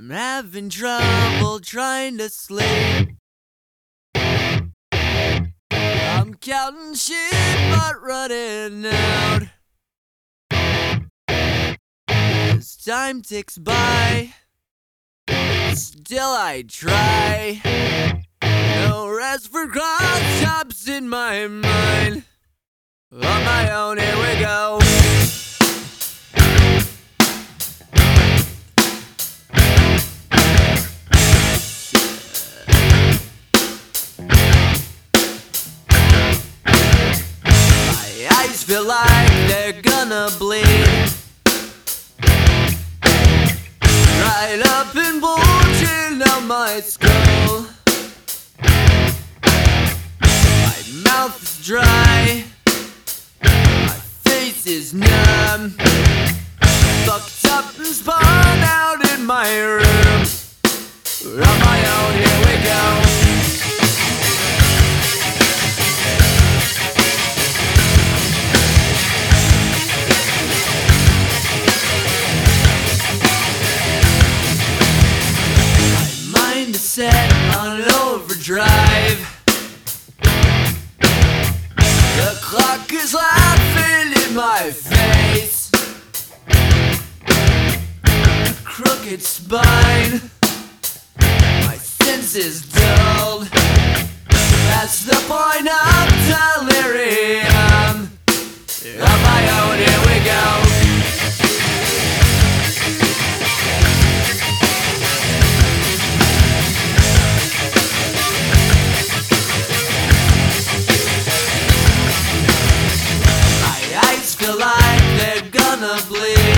I'm having trouble trying to sleep. I'm counting sheep but running out. As time ticks by, still I try. No rest for cross chops in my mind. On my own, My eyes feel like they're gonna bleed. Right up and bulging out my skull. My mouth is dry. My face is numb. Fucked up and spun out on overdrive. The clock is laughing in my face. Crooked spine. My senses dulled. That's the point. till life they're gonna bleed.